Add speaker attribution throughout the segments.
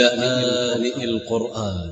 Speaker 1: لآن القرآن.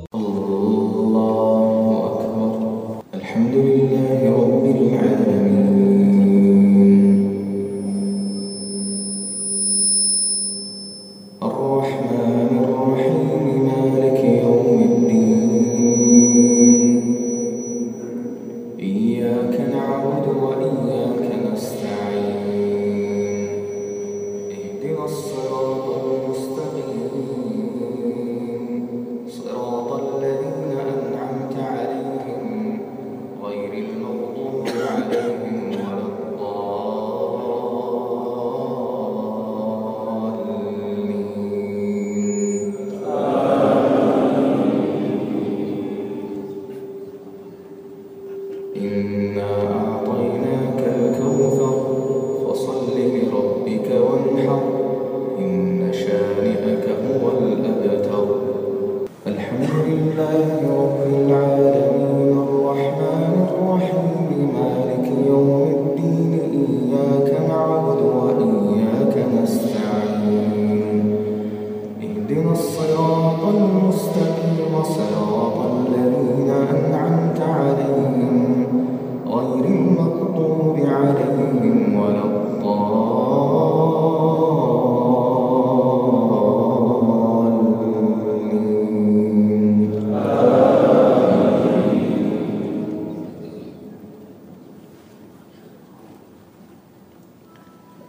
Speaker 2: الله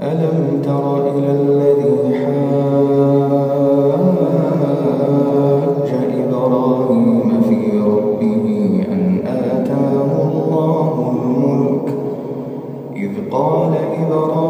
Speaker 2: ألم تر إلى الذي حاج إبراهيم في ربه أن آتاه الله الملك إذ قال إبراهيم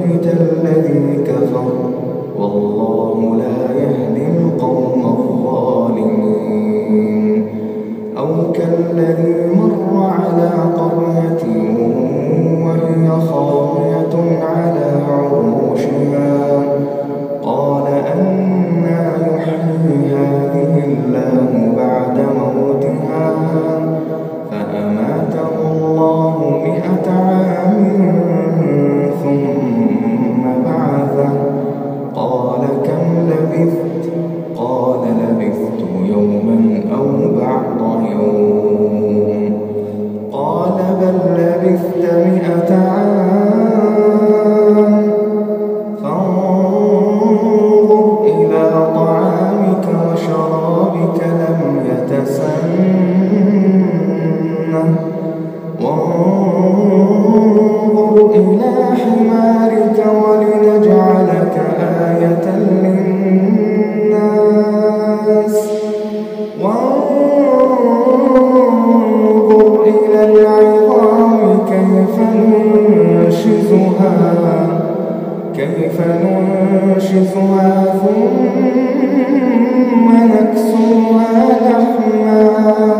Speaker 2: يخرج الذي كفر. والله لا يهدي القوم الظالمين. أو كالذي كيف ننشفها ثم نكسوها لحما